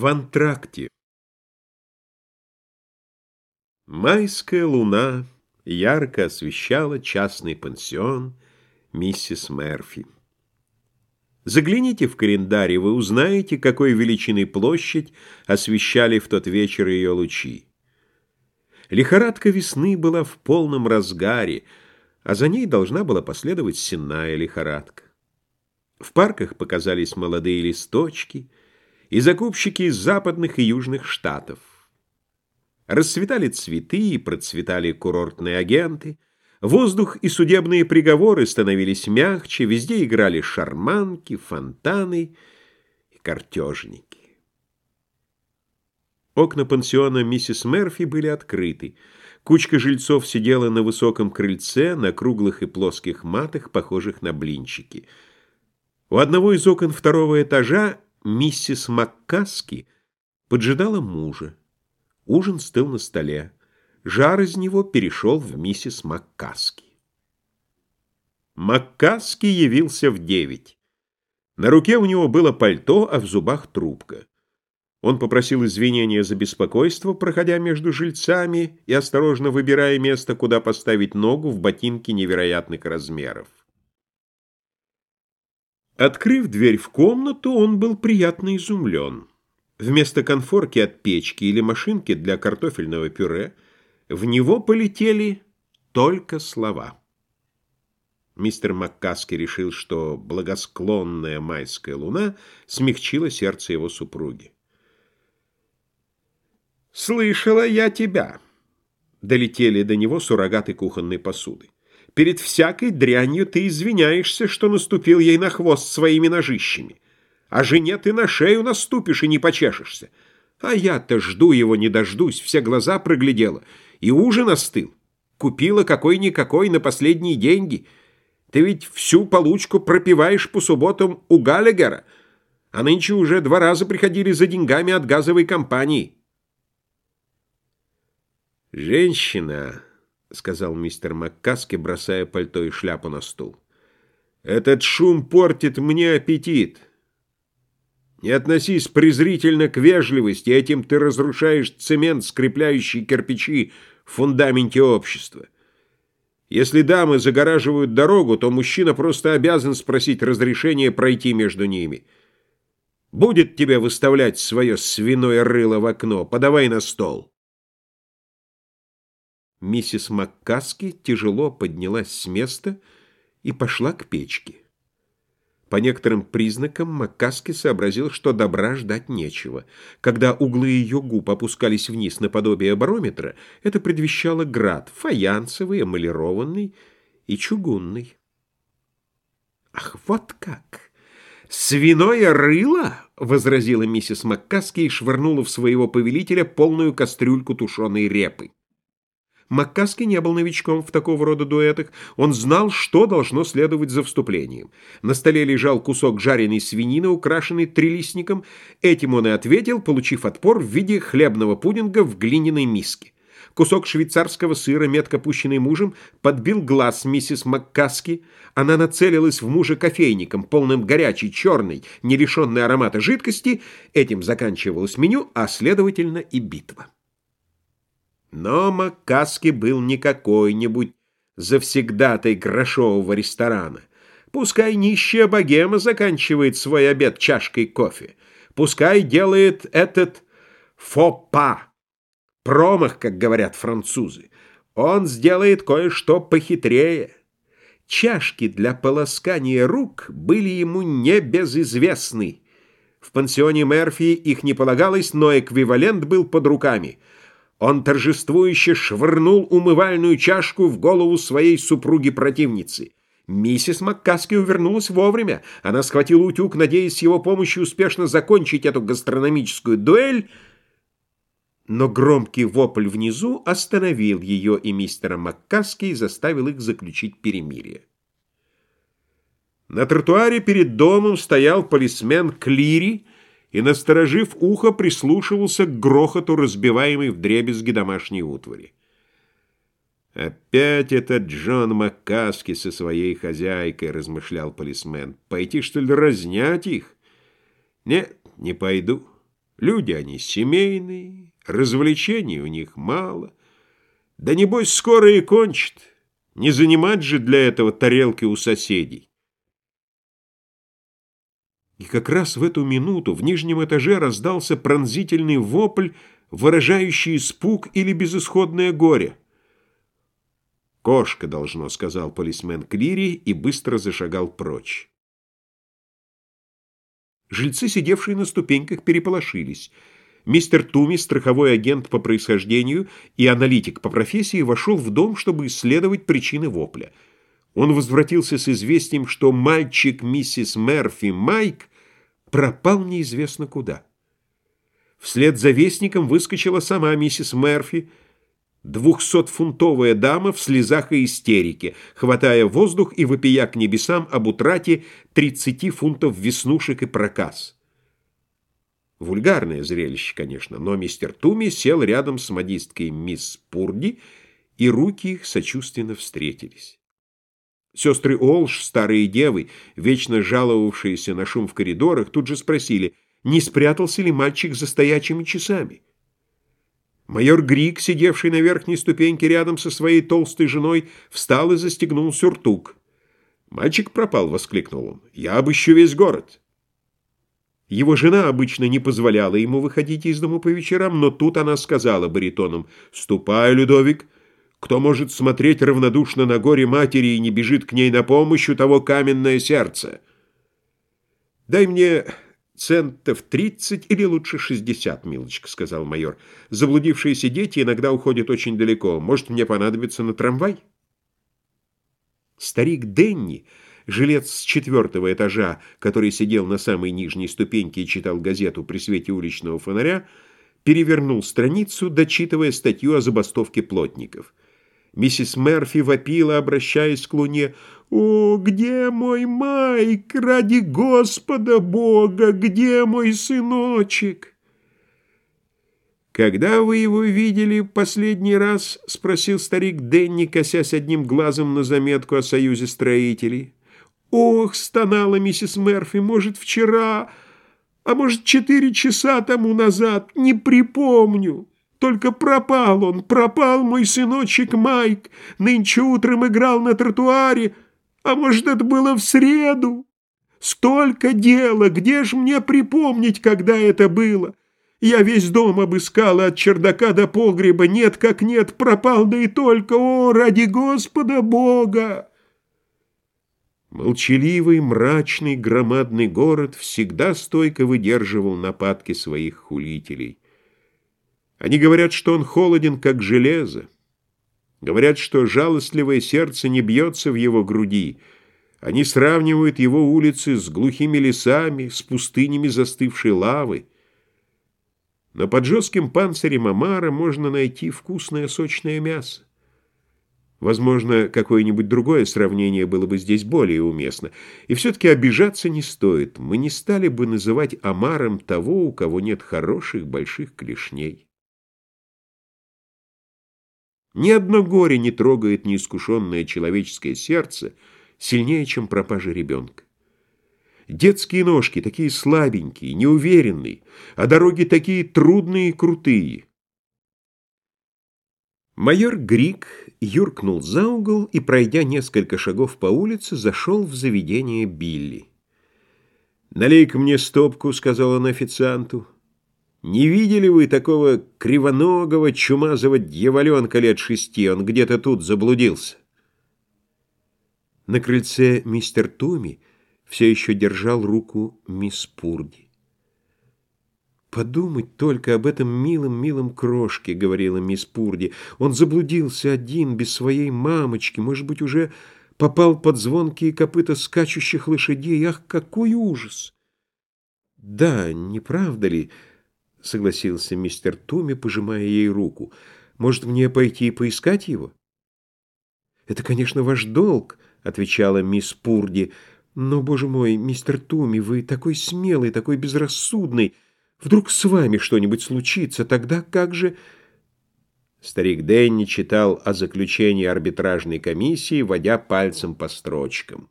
В антракте Майская луна ярко освещала частный пансион миссис Мерфи. Загляните в календарь, и вы узнаете, какой величины площадь освещали в тот вечер ее лучи. Лихорадка весны была в полном разгаре, а за ней должна была последовать сенная лихорадка. В парках показались молодые листочки — и закупщики из западных и южных штатов. Расцветали цветы и процветали курортные агенты, воздух и судебные приговоры становились мягче, везде играли шарманки, фонтаны и картежники. Окна пансиона миссис Мерфи были открыты. Кучка жильцов сидела на высоком крыльце, на круглых и плоских матах, похожих на блинчики. У одного из окон второго этажа Миссис Маккаски поджидала мужа. Ужин стыл на столе. Жар из него перешел в миссис Маккаски. Маккаски явился в девять. На руке у него было пальто, а в зубах трубка. Он попросил извинения за беспокойство, проходя между жильцами и осторожно выбирая место, куда поставить ногу в ботинке невероятных размеров. Открыв дверь в комнату, он был приятно изумлен. Вместо конфорки от печки или машинки для картофельного пюре в него полетели только слова. Мистер Маккаски решил, что благосклонная майская луна смягчила сердце его супруги. «Слышала я тебя!» — долетели до него суррогаты кухонной посуды. Перед всякой дрянью ты извиняешься, что наступил ей на хвост своими ножищами. А жене ты на шею наступишь и не почешешься. А я-то жду его, не дождусь, все глаза проглядела. И ужин остыл. Купила какой-никакой на последние деньги. Ты ведь всю получку пропиваешь по субботам у Галлигера, а нынче уже два раза приходили за деньгами от газовой компании. Женщина... — сказал мистер Маккаски, бросая пальто и шляпу на стул. «Этот шум портит мне аппетит. Не относись презрительно к вежливости, этим ты разрушаешь цемент, скрепляющий кирпичи в фундаменте общества. Если дамы загораживают дорогу, то мужчина просто обязан спросить разрешения пройти между ними. Будет тебе выставлять свое свиное рыло в окно, подавай на стол». Миссис Маккаски тяжело поднялась с места и пошла к печке. По некоторым признакам Маккаски сообразил, что добра ждать нечего. Когда углы ее губ опускались вниз наподобие барометра, это предвещало град, фаянсовый, эмалированный и чугунный. «Ах, вот как! Свиное рыло!» — возразила миссис Маккаски и швырнула в своего повелителя полную кастрюльку тушеной репы. Маккаски не был новичком в такого рода дуэтах. Он знал, что должно следовать за вступлением. На столе лежал кусок жареной свинины, украшенный трилистником. Этим он и ответил, получив отпор в виде хлебного пудинга в глиняной миске. Кусок швейцарского сыра, метко пущенный мужем, подбил глаз миссис Маккаски. Она нацелилась в мужа кофейником, полным горячей, черной, не лишенной аромата жидкости. Этим заканчивалось меню, а следовательно и битва. Но Маккаски был не какой-нибудь завсегдатай грошового ресторана. Пускай нищая богема заканчивает свой обед чашкой кофе. Пускай делает этот фопа, промах, как говорят французы. Он сделает кое-что похитрее. Чашки для полоскания рук были ему небезызвестны. В пансионе Мерфи их не полагалось, но эквивалент был под руками — он торжествующе швырнул умывальную чашку в голову своей супруги-противницы. Миссис Маккаски увернулась вовремя. Она схватила утюг, надеясь с его помощью успешно закончить эту гастрономическую дуэль, но громкий вопль внизу остановил ее и мистера Маккаски и заставил их заключить перемирие. На тротуаре перед домом стоял полисмен Клири, и, насторожив ухо, прислушивался к грохоту, разбиваемой вдребезги домашней утвари. «Опять этот Джон Маккаски со своей хозяйкой», — размышлял полисмен. «Пойти, что ли, разнять их?» «Нет, не пойду. Люди они семейные, развлечений у них мало. Да небось скоро и кончат. Не занимать же для этого тарелки у соседей. И как раз в эту минуту в нижнем этаже раздался пронзительный вопль, выражающий испуг или безысходное горе. «Кошка, должно», — сказал полисмен Клири и быстро зашагал прочь. Жильцы, сидевшие на ступеньках, переполошились. Мистер Туми, страховой агент по происхождению и аналитик по профессии, вошел в дом, чтобы исследовать причины вопля. Он возвратился с известием, что мальчик миссис Мерфи Майк пропал неизвестно куда. Вслед за вестником выскочила сама миссис Мерфи, Двухсотфунтовая дама в слезах и истерике, хватая воздух и вопия к небесам об утрате 30 фунтов веснушек и проказ. Вульгарное зрелище, конечно, но мистер Туми сел рядом с модисткой мисс Пурди, и руки их сочувственно встретились. Сестры Олш, старые девы, вечно жаловавшиеся на шум в коридорах, тут же спросили, не спрятался ли мальчик за стоячими часами. Майор Грик, сидевший на верхней ступеньке рядом со своей толстой женой, встал и застегнул сюртук. «Мальчик пропал», — воскликнул он. «Я обыщу весь город». Его жена обычно не позволяла ему выходить из дому по вечерам, но тут она сказала баритоном, «Ступай, Людовик, кто может смотреть равнодушно на горе матери и не бежит к ней на помощь, у того каменное сердце. Дай мне «Центов тридцать или лучше шестьдесят, милочка», — сказал майор. «Заблудившиеся дети иногда уходят очень далеко. Может, мне понадобится на трамвай?» Старик Денни, жилец с четвертого этажа, который сидел на самой нижней ступеньке и читал газету при свете уличного фонаря, перевернул страницу, дочитывая статью о забастовке плотников. Миссис Мерфи вопила, обращаясь к луне. «О, где мой Майк? Ради Господа Бога! Где мой сыночек?» «Когда вы его видели последний раз?» — спросил старик Денни, косясь одним глазом на заметку о союзе строителей. «Ох!» — стонала миссис Мерфи. «Может, вчера, а может, четыре часа тому назад? Не припомню!» Только пропал он, пропал мой сыночек Майк. Нынче утром играл на тротуаре, а может, это было в среду. Столько дела, где ж мне припомнить, когда это было? Я весь дом обыскала от чердака до погреба, нет как нет, пропал, да и только, о, ради Господа Бога!» Молчаливый, мрачный, громадный город всегда стойко выдерживал нападки своих хулителей. Они говорят, что он холоден, как железо. Говорят, что жалостливое сердце не бьется в его груди. Они сравнивают его улицы с глухими лесами, с пустынями застывшей лавы. Но под жестким панцирем Амара можно найти вкусное сочное мясо. Возможно, какое-нибудь другое сравнение было бы здесь более уместно. И все-таки обижаться не стоит. Мы не стали бы называть Амаром того, у кого нет хороших больших клешней. Ни одно горе не трогает неискушенное человеческое сердце сильнее, чем пропажа ребенка. Детские ножки такие слабенькие, неуверенные, а дороги такие трудные и крутые. Майор Грик юркнул за угол и, пройдя несколько шагов по улице, зашел в заведение Билли. «Налей-ка мне стопку», — сказал он официанту. Не видели вы такого кривоногого, чумазого дьяволенка лет шести? Он где-то тут заблудился. На крыльце мистер Туми все еще держал руку мисс Пурди. «Подумать только об этом милом-милом крошке», — говорила мисс Пурди. «Он заблудился один, без своей мамочки, может быть, уже попал под звонкие копыта скачущих лошадей. Ах, какой ужас!» «Да, не правда ли?» — согласился мистер Туми, пожимая ей руку. «Может, мне пойти и поискать его?» «Это, конечно, ваш долг», — отвечала мисс Пурди. «Но, боже мой, мистер Туми, вы такой смелый, такой безрассудный. Вдруг с вами что-нибудь случится, тогда как же...» Старик Дэнни читал о заключении арбитражной комиссии, водя пальцем по строчкам.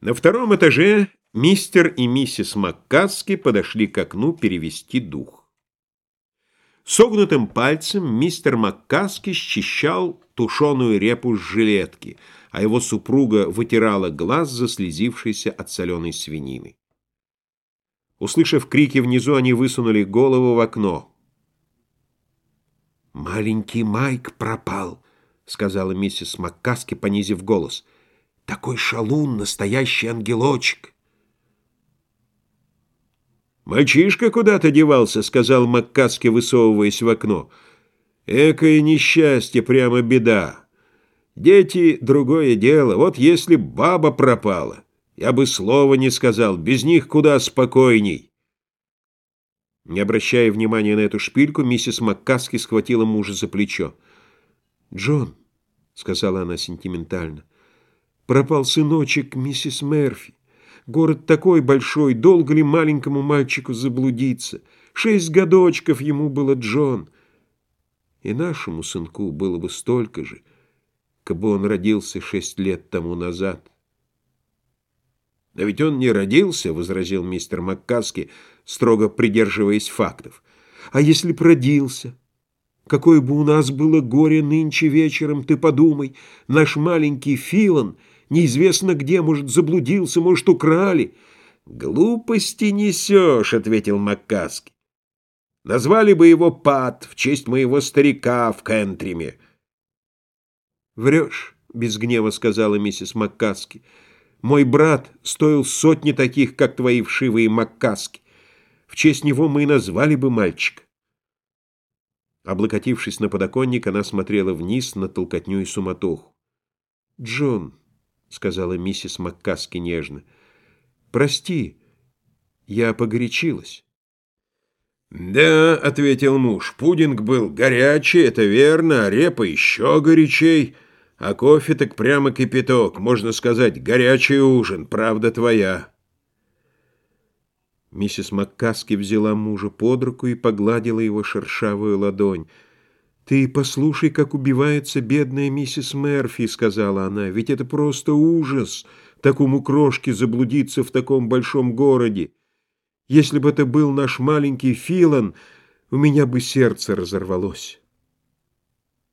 На втором этаже Мистер и миссис Маккаски подошли к окну перевести дух. Согнутым пальцем мистер Маккаски счищал тушеную репу с жилетки, а его супруга вытирала глаз, заслезившийся от соленой свинины. Услышав крики внизу, они высунули голову в окно. «Маленький Майк пропал», — сказала миссис Маккаски, понизив голос. «Такой шалун, настоящий ангелочек». «Мальчишка куда-то девался», — сказал Маккаски, высовываясь в окно. «Экое несчастье, прямо беда. Дети — другое дело. Вот если баба пропала, я бы слова не сказал, без них куда спокойней». Не обращая внимания на эту шпильку, миссис Маккаски схватила мужа за плечо. «Джон», — сказала она сентиментально, — «пропал сыночек миссис Мерфи. Город такой большой, долго ли маленькому мальчику заблудиться? Шесть годочков ему было Джон. И нашему сынку было бы столько же, как бы он родился шесть лет тому назад. «Но ведь он не родился», — возразил мистер Маккаски, строго придерживаясь фактов. «А если б родился? Какое бы у нас было горе нынче вечером, ты подумай, наш маленький Филан — Неизвестно где, может, заблудился, может, украли. «Глупости несешь», — ответил Маккаски. «Назвали бы его Пат в честь моего старика в Кентриме». «Врешь», — без гнева сказала миссис Маккаски. «Мой брат стоил сотни таких, как твои вшивые Маккаски. В честь него мы и назвали бы мальчика». Облокотившись на подоконник, она смотрела вниз на толкотню и суматоху. «Джон», — сказала миссис Маккаски нежно. «Прости, я погорячилась». «Да», — ответил муж, — «пудинг был горячий, это верно, а репа еще горячей, а кофе так прямо кипяток, можно сказать, горячий ужин, правда твоя». Миссис Маккаски взяла мужа под руку и погладила его шершавую ладонь. «Ты послушай, как убивается бедная миссис Мерфи», — сказала она. «Ведь это просто ужас, такому крошке заблудиться в таком большом городе. Если бы это был наш маленький Филан, у меня бы сердце разорвалось».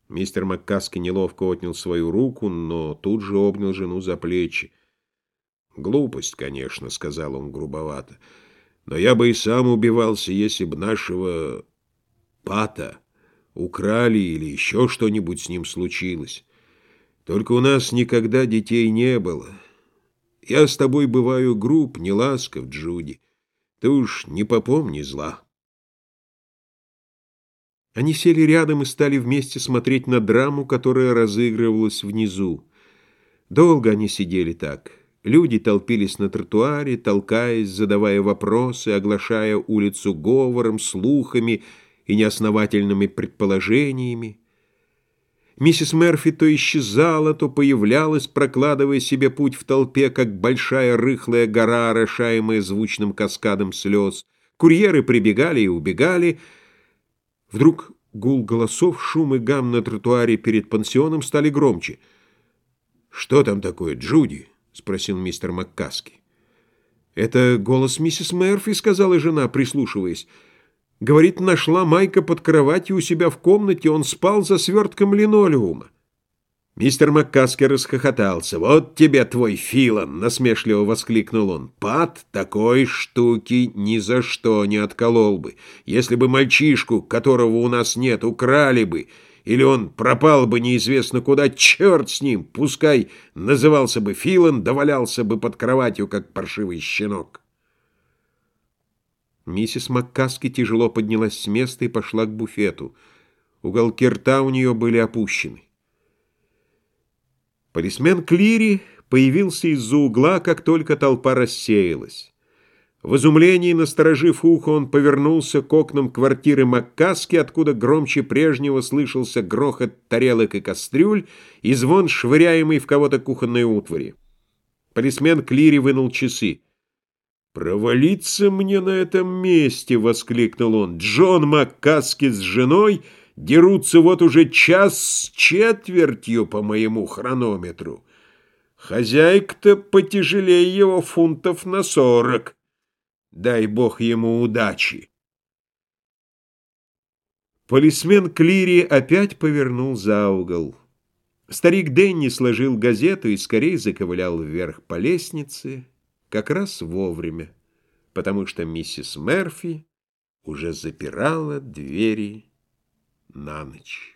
Мистер Маккаски неловко отнял свою руку, но тут же обнял жену за плечи. «Глупость, конечно», — сказал он грубовато, — «но я бы и сам убивался, если бы нашего пата...» украли или еще что-нибудь с ним случилось. Только у нас никогда детей не было. Я с тобой бываю груб, не ласков, Джуди. Ты уж не попомни зла. Они сели рядом и стали вместе смотреть на драму, которая разыгрывалась внизу. Долго они сидели так. Люди толпились на тротуаре, толкаясь, задавая вопросы, оглашая улицу говором, слухами — и неосновательными предположениями. Миссис Мерфи то исчезала, то появлялась, прокладывая себе путь в толпе, как большая рыхлая гора, орошаемая звучным каскадом слез. Курьеры прибегали и убегали. Вдруг гул голосов, шум и гам на тротуаре перед пансионом стали громче. «Что там такое, Джуди?» — спросил мистер Маккаски. «Это голос миссис Мерфи», — сказала жена, прислушиваясь. Говорит, нашла Майка под кроватью у себя в комнате, он спал за свертком линолеума. Мистер Маккаски расхохотался. «Вот тебе твой Филан!» — насмешливо воскликнул он. «Пат такой штуки ни за что не отколол бы. Если бы мальчишку, которого у нас нет, украли бы, или он пропал бы неизвестно куда, черт с ним, пускай назывался бы Филан, довалялся бы под кроватью, как паршивый щенок». Миссис Маккаски тяжело поднялась с места и пошла к буфету. Уголки рта у нее были опущены. Полисмен Клири появился из-за угла, как только толпа рассеялась. В изумлении, насторожив ухо, он повернулся к окнам квартиры Маккаски, откуда громче прежнего слышался грохот тарелок и кастрюль и звон, швыряемый в кого-то кухонной утвари. Полисмен Клири вынул часы. «Провалиться мне на этом месте!» — воскликнул он. «Джон Маккаски с женой дерутся вот уже час с четвертью по моему хронометру. Хозяйка-то потяжелее его фунтов на сорок. Дай бог ему удачи. Полисмен Клири опять повернул за угол. Старик Дэнни сложил газету и скорее заковылял вверх по лестнице, как раз вовремя, потому что миссис Мерфи уже запирала двери на ночь.